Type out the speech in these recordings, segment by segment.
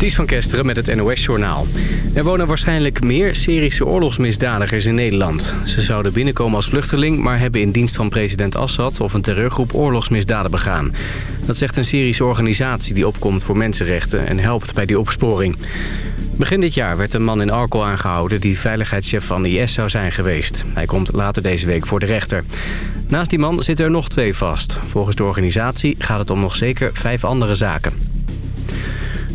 Ties van Kesteren met het NOS-journaal. Er wonen waarschijnlijk meer Syrische oorlogsmisdadigers in Nederland. Ze zouden binnenkomen als vluchteling... maar hebben in dienst van president Assad of een terreurgroep oorlogsmisdaden begaan. Dat zegt een Syrische organisatie die opkomt voor mensenrechten... en helpt bij die opsporing. Begin dit jaar werd een man in Arkel aangehouden... die veiligheidschef van IS zou zijn geweest. Hij komt later deze week voor de rechter. Naast die man zitten er nog twee vast. Volgens de organisatie gaat het om nog zeker vijf andere zaken.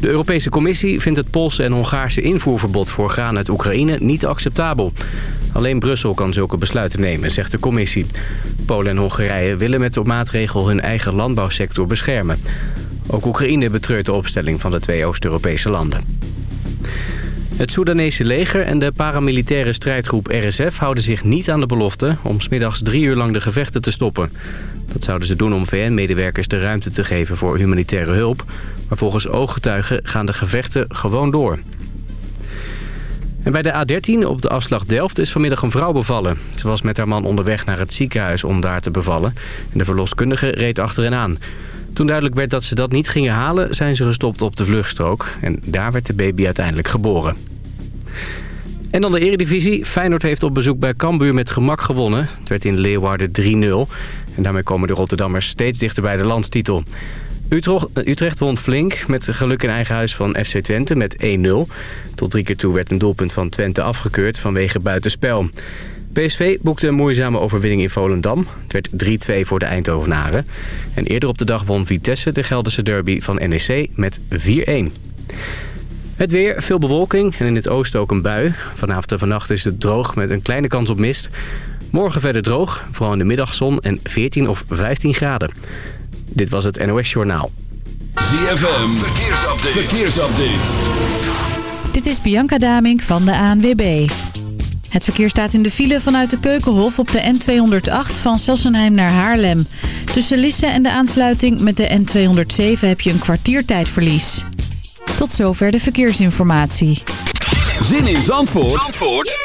De Europese Commissie vindt het Poolse en Hongaarse invoerverbod voor graan uit Oekraïne niet acceptabel. Alleen Brussel kan zulke besluiten nemen, zegt de commissie. Polen en Hongarije willen met de maatregel hun eigen landbouwsector beschermen. Ook Oekraïne betreurt de opstelling van de twee Oost-Europese landen. Het Soedanese leger en de paramilitaire strijdgroep RSF houden zich niet aan de belofte... om smiddags drie uur lang de gevechten te stoppen. Dat zouden ze doen om VN-medewerkers de ruimte te geven voor humanitaire hulp. Maar volgens ooggetuigen gaan de gevechten gewoon door. En bij de A13 op de afslag Delft is vanmiddag een vrouw bevallen. Ze was met haar man onderweg naar het ziekenhuis om daar te bevallen. En de verloskundige reed achter aan. Toen duidelijk werd dat ze dat niet gingen halen, zijn ze gestopt op de vluchtstrook. En daar werd de baby uiteindelijk geboren. En dan de eredivisie. Feyenoord heeft op bezoek bij Cambuur met gemak gewonnen. Het werd in Leeuwarden 3-0. En daarmee komen de Rotterdammers steeds dichter bij de landstitel. Utrecht won flink met geluk in eigen huis van FC Twente met 1-0. Tot drie keer toe werd een doelpunt van Twente afgekeurd vanwege buitenspel. PSV boekte een moeizame overwinning in Volendam. Het werd 3-2 voor de Eindhovenaren. En eerder op de dag won Vitesse de Gelderse derby van NEC met 4-1. Het weer, veel bewolking en in het oosten ook een bui. Vanavond en vannacht is het droog met een kleine kans op mist. Morgen verder droog, vooral in de middagzon en 14 of 15 graden. Dit was het NOS Journaal. ZFM, verkeersupdate. verkeersupdate. Dit is Bianca Damink van de ANWB. Het verkeer staat in de file vanuit de Keukenhof op de N208 van Sassenheim naar Haarlem. Tussen Lisse en de aansluiting met de N207 heb je een kwartiertijdverlies. Tot zover de verkeersinformatie. Zin in Zandvoort, Zandvoort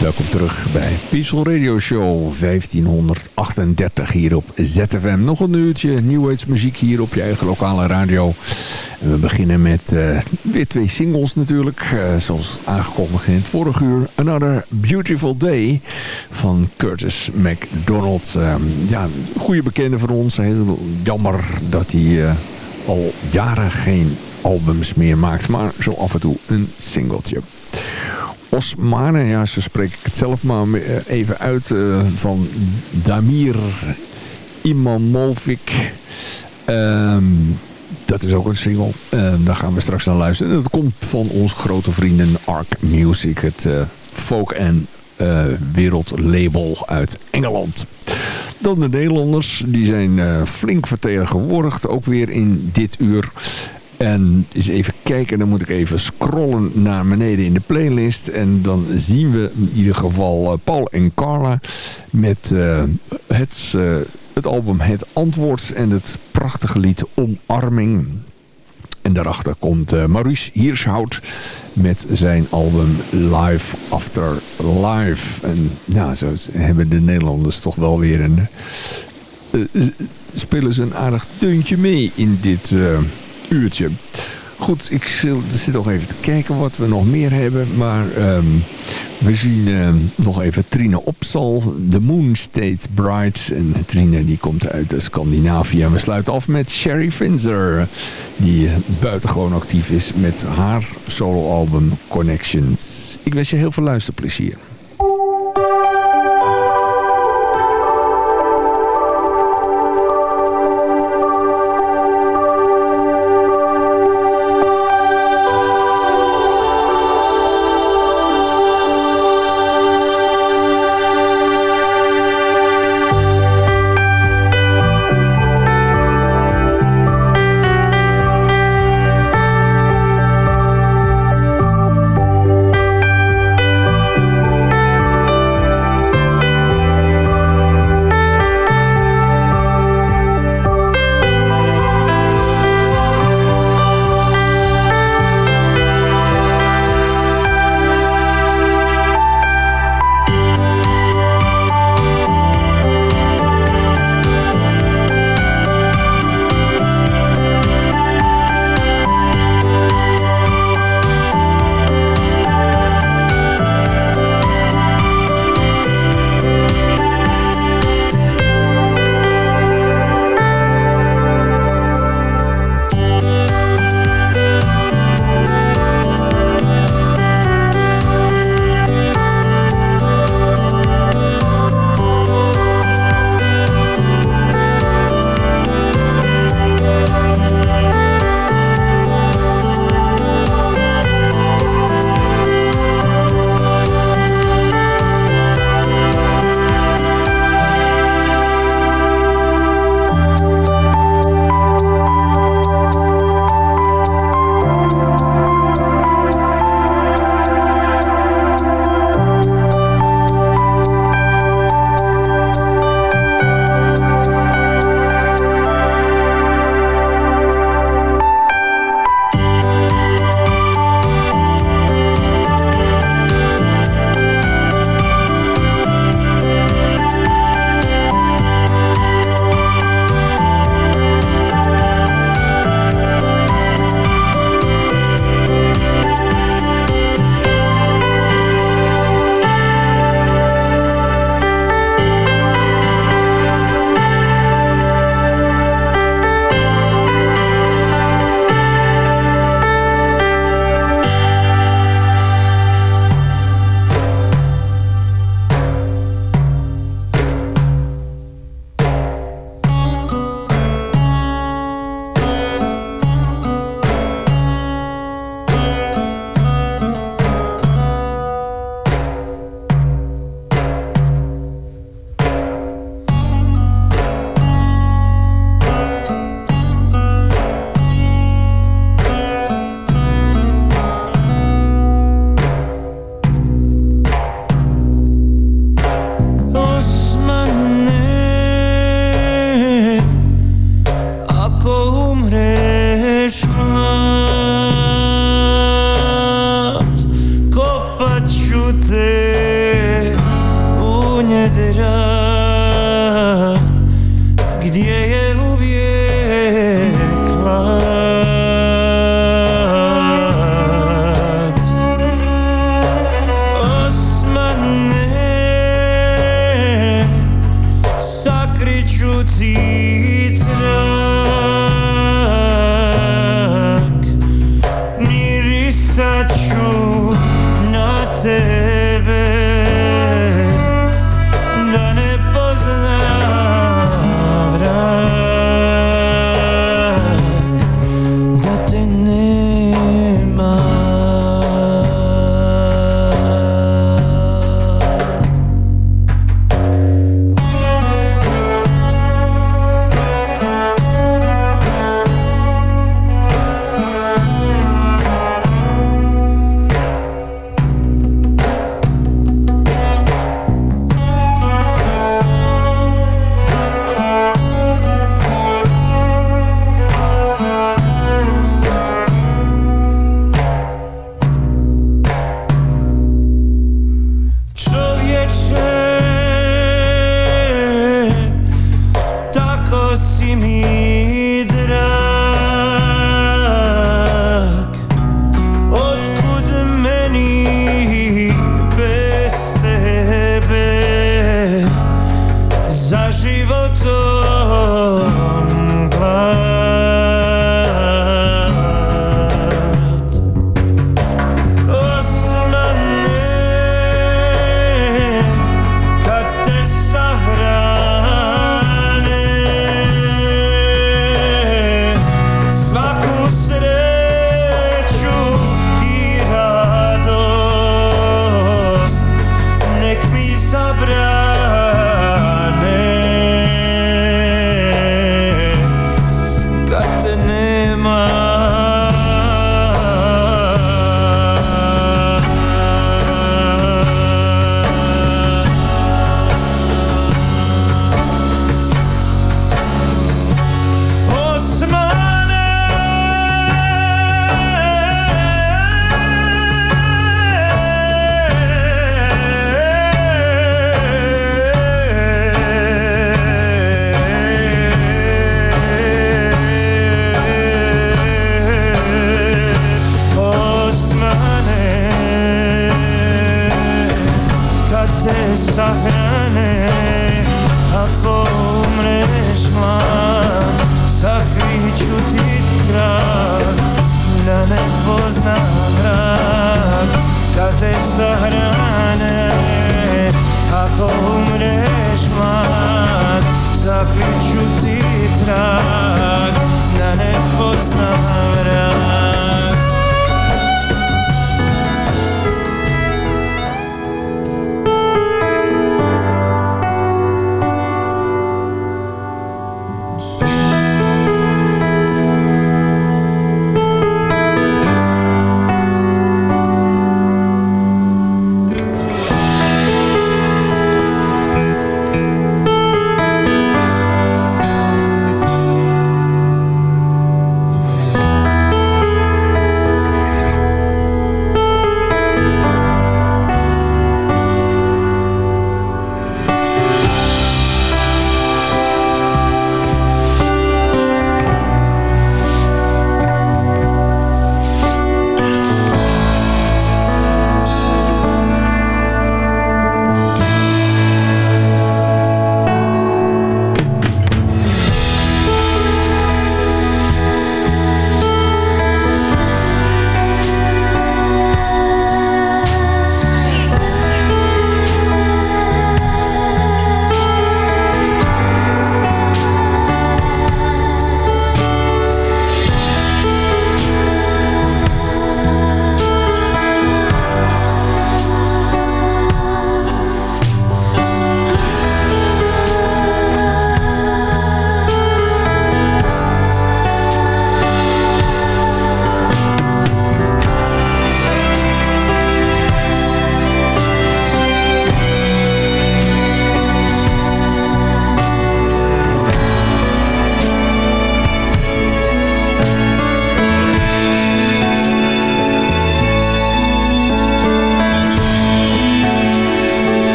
Welkom terug bij Peaceful Radio Show 1538 hier op ZFM. Nog een uurtje muziek hier op je eigen lokale radio. We beginnen met uh, weer twee singles natuurlijk. Uh, zoals aangekondigd in het vorige uur. Another Beautiful Day van Curtis McDonald. Uh, ja, goede bekende van ons. Heel jammer dat hij uh, al jaren geen albums meer maakt. Maar zo af en toe een singeltje. Osmane, ja, zo spreek ik het zelf maar even uit, uh, van Damir Imamovic. Um, dat is ook een single. Uh, daar gaan we straks naar luisteren. En dat komt van onze grote vrienden Arc Music, het uh, folk en wereldlabel uit Engeland. Dan de Nederlanders, die zijn flink vertegenwoordigd, ook weer in dit uur. En eens even kijken, dan moet ik even scrollen naar beneden in de playlist. En dan zien we in ieder geval Paul en Carla met uh, het, uh, het album Het Antwoord en het prachtige lied Omarming. En daarachter komt uh, Maurice Hirschhout met zijn album Live After Live. En ja, zo hebben de Nederlanders toch wel weer een... spelen ze een aardig deuntje mee in dit uurtje. Goed, ik zit nog even te kijken wat we nog meer hebben. Maar um, we zien uh, nog even Trine Opsal. The Moon State Bright. En Trine die komt uit Scandinavië. We sluiten af met Sherry Finzer. Die uh, buitengewoon actief is met haar soloalbum Connections. Ik wens je heel veel luisterplezier. Te u njedra Gdje